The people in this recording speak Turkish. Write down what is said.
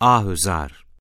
ahuzar.